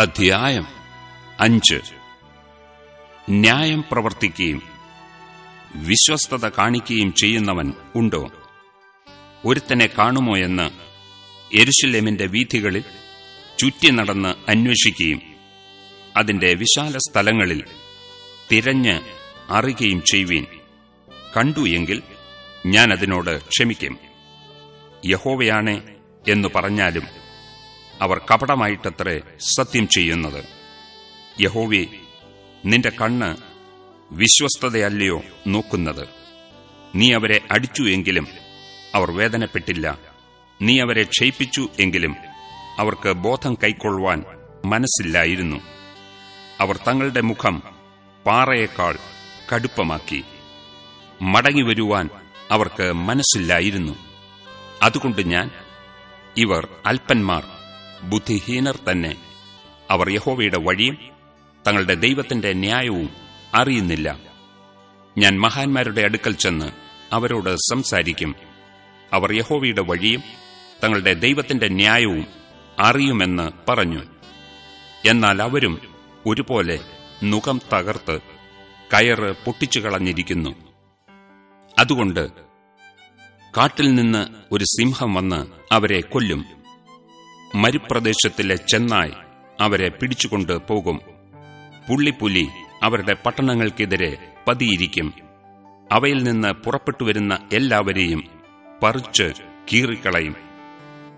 അധ്യായം അഞ്ച്. ന്യായം പ്രവർത്തിക്കുകയും വിശ്വസ്തത കാണിക്കുകയും ചെയ്യുന്നവൻ ഉണ്ടോ? ഒരുത്തനെ കാണുമോ എന്ന് എരുശലേമിന്റെ വീഥികളിൽ ചുറ്റി നടന്ന് അന്വേഷിക്കുകയും അതിന്റെ വിശാല സ്ഥലങ്ങളിൽ തിരഞ്ഞ് അറിയുകയും ചെയ്യുവീൻ. കണ്ടു എങ്കിൽ ഞാൻ അതിനോട് ക്ഷമിക്കും. യഹോവയാണേ എന്നു പറഞ്ഞാലും അവർ കപടമായിട്ടത്രേ സത്യം ചെയ്യുന്നത്. യഹോവേ നിന്റെ കണ്ണ് വിശ്വസ്തതയല്ലയോ നോക്കുന്നത്? നീ അവരെ അടിച്ചു എങ്കിലും അവർ വേദനപ്പെട്ടില്ല. നീ അവരെ ക്ഷയിപ്പിച്ചു എങ്കിലും അവർക്ക് ബോധം കൈക്കൊള്ളുവാൻ മനസ്സില്ലായിരുന്നു. അവർ തങ്ങളുടെ മുഖം പാറയേക്കാൾ കടുപ്പമാക്കി. മടങ്ങി വരുവാൻ അവർക്ക് മനസ്സില്ലായിരുന്നു. അതുകൊണ്ട് ഞാൻ ഇവർ അല്പന്മാർ ബുദ്ധിഹീനർ തന്നെ. അവർ യഹോവയുടെ വഴിയും തങ്ങളുടെ ദൈവത്തിന്റെ ന്യായവും അറിയുന്നില്ല. ഞാൻ മഹാന്മാരുടെ അടുക്കൽ ചെന്ന് അവരോട് സംസാരിക്കും. അവർ യഹോവയുടെ വഴിയും തങ്ങളുടെ ദൈവത്തിന്റെ ന്യായവും അറിയുമെന്ന് പറഞ്ഞു. എന്നാൽ അവരും ഒരുപോലെ മുഖം തകർത്ത് കയറ് പൊട്ടിച്ചു കളഞ്ഞിരിക്കുന്നു. അതുകൊണ്ട് കാട്ടിൽ നിന്ന് ഒരു സിംഹം വന്ന് അവരെ കൊല്ലും. മരുപ്രദേശത്തിലെ ചെന്നായ് അവരെ പിടിച്ചുകൊണ്ട് പോകും. പുള്ളിപ്പുലി അവരുടെ പട്ടണങ്ങൾക്കെതിരെ പതിയിരിക്കും. അവയിൽ നിന്ന് പുറപ്പെട്ടുവരുന്ന എല്ലാവരെയും പറിച്ച് കീറിക്കളയും.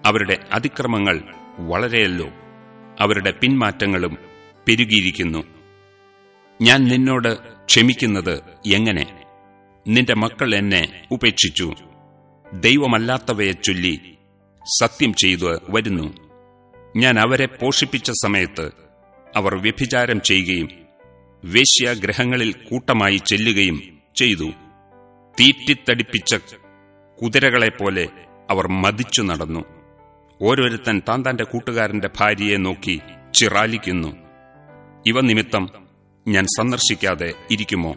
അവരുടെ അതിക്രമങ്ങൾ വളരെയല്ലോ. അവരുടെ പിന്മാറ്റങ്ങളും പെരുകിയിരിക്കുന്നു. ഞാൻ നിന്നോട് ക്ഷമിക്കുന്നത് എങ്ങനെ? നിന്റെ മക്കൾ എന്നെ ഉപേക്ഷിച്ചു. ദൈവമല്ലാത്തവയെ ചൊല്ലി സത്യം ചെയ്തു വരുന്നു. ഞാൻ അവരെ പോഷിപ്പിച്ച സമയത്ത് അവർ വ്യഭിചാരം ചെയ്യുകയും വേശ്യാഗ്രഹങ്ങളിൽ കൂട്ടമായി ചെല്ലുകയും ചെയ്തു. തീറ്റിത്തടിപ്പിച്ച കുതിരകളെപ്പോലെ അവർ മതിച്ചു നടന്നു. ഓരോരുത്തൻ താൻ തന്റെ കൂട്ടുകാരന്റെ ഭാര്യയെ നോക്കി ചിറാലിക്കുന്നു. ഇവ നിമിത്തം ഞാൻ സന്ദർശിക്കാതെ ഇരിക്കുമോ?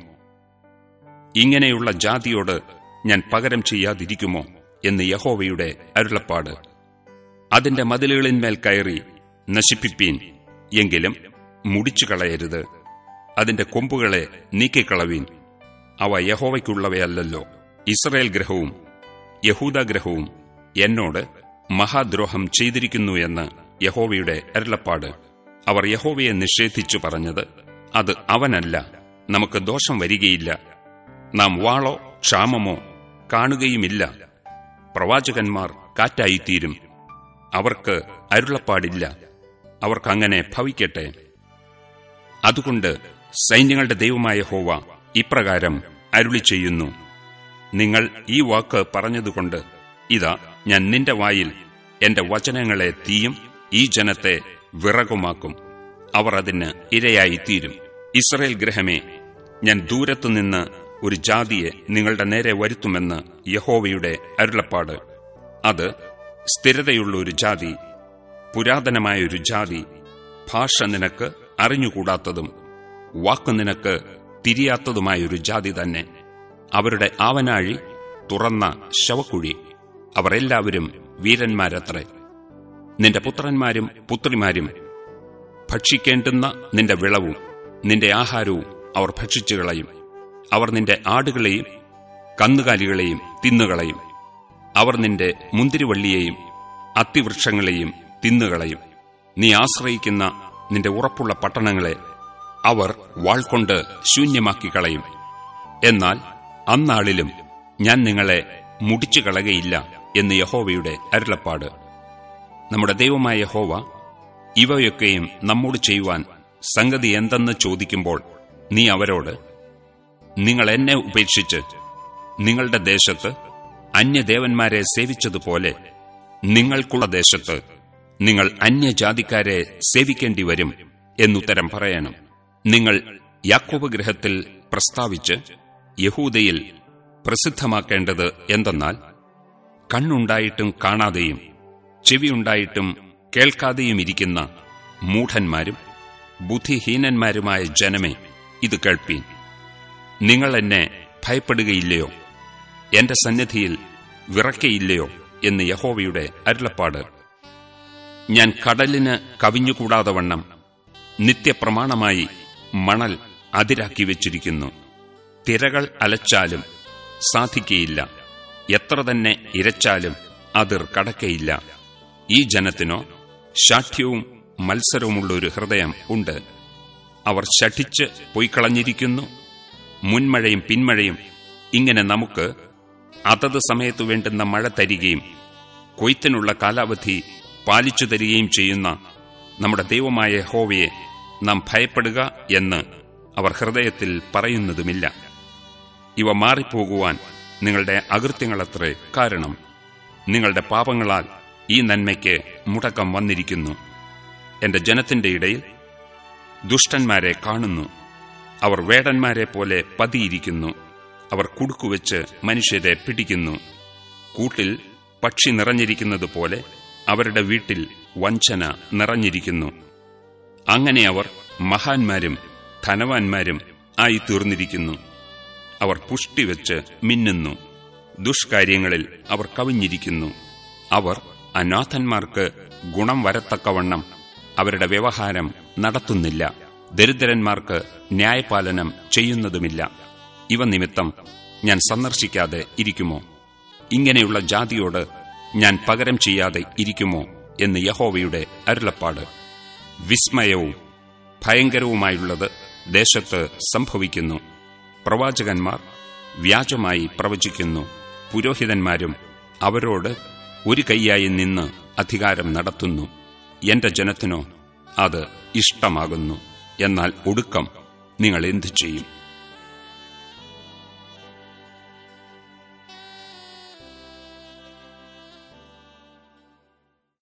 ഇങ്ങനെയുള്ള ജാതിയോട് ഞാൻ പകരം ചെയ്യാതിരിക്കുമോ? എന്ന് യഹോവയുടെ അരുളപ്പാട്. അതിന്റെ മതിലുകളിന്മേൽ കയറി നശിപ്പിപ്പീൻ. എങ്കിലും മുടിച്ചു കളയരുത്. അതിന്റെ കൊമ്പുകളെ നീക്കിക്കളവീൻ. അവ യഹോവയ്ക്കുള്ളവയല്ലോ ഇസ്രയേൽ ഗ്രഹവും യഹൂദഗ്രഹവും എന്നോട് മഹാദ്രോഹം ചെയ്തിരിക്കുന്നു എന്ന് യഹോവയുടെ അരുളപ്പാട്. അവർ യഹോവയെ നിഷേധിച്ചു പറഞ്ഞത് അത് അവനല്ല നമുക്ക് ദോഷം വരികയില്ല. നാം വാളോ ക്ഷാമമോ കാണുകയുമില്ല. പ്രവാചകന്മാർ കാറ്റായിത്തീരും. അവർക്ക് അരുളപ്പാടില്ല. അവർക്കങ്ങനെ ഭവിക്കട്ടെ. അതുകൊണ്ട് സൈന്യങ്ങളുടെ ദൈവമായ ഹോവ ഇപ്രകാരം അരുളി ചെയ്യുന്നു നിങ്ങൾ ഈ വാക്ക് പറഞ്ഞതുകൊണ്ട് ഇതാ ഞാൻ നിന്റെ വായിൽ എന്റെ വചനങ്ങളെ തീയും ഈ ജനത്തെ വിറകുമാക്കും. അവർ അതിന് ഇരയായിത്തീരും. ഇസ്രയേൽ ഗ്രഹമേ ഞാൻ ദൂരത്തുനിന്ന് ഒരു ജാതിയെ നിങ്ങളുടെ നേരെ വരുത്തുമെന്ന് യഹോവയുടെ അരുളപ്പാട്. അത് സ്ഥിരതയുള്ള ഒരു ജാതി പുരാതനമായ ഒരു ജാതി ഭാഷ നിനക്ക് അറിഞ്ഞുകൂടാത്തതും വാക്കു നിനക്ക് തിരിയാത്തതുമായൊരു ജാതി തന്നെ. അവരുടെ ആവനാഴി തുറന്ന ശവക്കുഴി. അവർ എല്ലാവരും വീരന്മാരത്രേ. നിന്റെ പുത്രന്മാരും പുത്രിമാരും ഭക്ഷിക്കേണ്ടുന്ന നിന്റെ വിളവും നിന്റെ ആഹാരവും അവർ ഭക്ഷിച്ചുകളയും. അവർ നിന്റെ ആടുകളെയും കന്നുകാലികളെയും തിന്നുകളയും. അവർ നിന്റെ മുന്തിരിവള്ളിയെയും അത്തിവൃക്ഷങ്ങളെയും തിന്നുകളയും. നീ ആശ്രയിക്കുന്ന നിന്റെ ഉറപ്പുള്ള പട്ടണങ്ങളെ അവർ വാൾകൊണ്ട് ശൂന്യമാക്കി കളയും എന്നാൽ അന്നാളിലും ഞാൻ നിങ്ങളെ മുടിച്ചു കളകയില്ല എന്ന് യഹോവയുടെ അരുളപ്പാട്. നമ്മുടെ ദൈവമായ യഹോവ ഇവയൊക്കെയും നമ്മോട് ചെയ്യുവാൻ സംഗതി എന്തെന്ന് ചോദിക്കുമ്പോൾ നീ അവരോട് നിങ്ങൾ എന്നെ ഉപേക്ഷിച്ച് നിങ്ങളുടെ ദേശത്ത് അന്യദേവന്മാരെ സേവിച്ചതുപോലെ നിങ്ങൾക്കുള്ള ദേശത്ത് നിങ്ങൾ അന്യജാതിക്കാരെ സേവിക്കേണ്ടി വരും എന്നുത്തരം പറയണം. നിങ്ങൾ യാക്കോബ് ഗ്രഹത്തിൽ പ്രസ്താവിച്ച് യഹൂദയിൽ പ്രസിദ്ധമാക്കേണ്ടത് എന്തെന്നാൽ കണ്ണുണ്ടായിട്ടും കാണാതെയും ചെവിയുണ്ടായിട്ടും കേൾക്കാതെയും ഇരിക്കുന്ന മൂഢന്മാരും ബുദ്ധിഹീനന്മാരുമായ ജനമേ ഇത് കേൾപ്പീൻ. നിങ്ങൾ എന്നെ ഭയപ്പെടുകയില്ലയോ? എന്റെ സന്നിധിയിൽ വിറക്കയില്ലയോ എന്ന് യഹോവയുടെ അരുളപ്പാട്. ഞാൻ കടലിന് കവിഞ്ഞുകൂടാതെ വണ്ണം നിത്യപ്രമാണമായി മണൽ അതിരാക്കി വച്ചിരിക്കുന്നു. തിരകൾ അലച്ചാലും സാധിക്കയില്ല. എത്ര തന്നെ ഇരച്ചാലും അതിർ കടക്കയില്ല. ഈ ജനത്തിനോ ശാഠ്യവും മത്സരവുമുള്ള ഒരു ഹൃദയം ഉണ്ട്. അവർ ശഠിച്ച് പൊയ്ക്കളഞ്ഞിരിക്കുന്നു. മുൻമഴയും പിന്മഴയും ഇങ്ങനെ നമുക്ക് അതത് സമയത്തു വേണ്ടുന്ന മഴ തരികയും കൊയ്ത്തിനുള്ള കാലാവധി പാലിച്ചു തരികയും ചെയ്യുന്ന നമ്മുടെ ദൈവമായ ഹോവയെ നാം ഭയപ്പെടുക എന്ന് അവർ ഹൃദയത്തിൽ പറയുന്നതുമില്ല. ഇവ മാറിപ്പോകുവാൻ നിങ്ങളുടെ അകൃത്യങ്ങളത്രേ കാരണം. നിങ്ങളുടെ പാപങ്ങളാൽ ഈ നന്മയ്ക്ക് മുടക്കം വന്നിരിക്കുന്നു. എന്റെ ജനത്തിന്റെ ഇടയിൽ ദുഷ്ടന്മാരെ കാണുന്നു. അവർ വേടന്മാരെ പോലെ പതിയിരിക്കുന്നു. അവർ കുടുക്കുവെച്ച് മനുഷ്യരെ പിടിക്കുന്നു. കൂട്ടിൽ പക്ഷി നിറഞ്ഞിരിക്കുന്നതുപോലെ അവരുടെ വീട്ടിൽ വഞ്ചന നിറഞ്ഞിരിക്കുന്നു. അങ്ങനെ അവർ മഹാന്മാരും ധനവാന്മാരും ആയി തീർന്നിരിക്കുന്നു അവർ പുഷ്ടിവെച്ച് മിന്നുന്നു. ദുഷ്കാര്യങ്ങളിൽ അവർ കവിഞ്ഞിരിക്കുന്നു. അവർ അനാഥന്മാർക്ക് ഗുണം വരത്തക്കവണ്ണം അവരുടെ വ്യവഹാരം നടത്തുന്നില്ല. ദരിദ്രന്മാർക്ക് ന്യായപാലനം ചെയ്യുന്നതുമില്ല. ഇവ നിമിത്തം ഞാൻ സന്ദർശിക്കാതെ ഇരിക്കുമോ? ഇങ്ങനെയുള്ള ജാതിയോട് ഞാൻ പകരം ചെയ്യാതെ ഇരിക്കുമോ എന്ന് യഹോവയുടെ അരുളപ്പാട്. വിസ്മയവും ഭയങ്കരവുമായുള്ളത് ദേശത്ത് സംഭവിക്കുന്നു. പ്രവാചകന്മാർ വ്യാജമായി പ്രവചിക്കുന്നു. പുരോഹിതന്മാരും അവരോട് ഒരു കൈയായി നിന്ന് അധികാരം നടത്തുന്നു. എന്റെ ജനത്തിനോ അത് ഇഷ്ടമാകുന്നു. എന്നാൽ ഒടുക്കം നിങ്ങൾ എന്തു ചെയ്യും?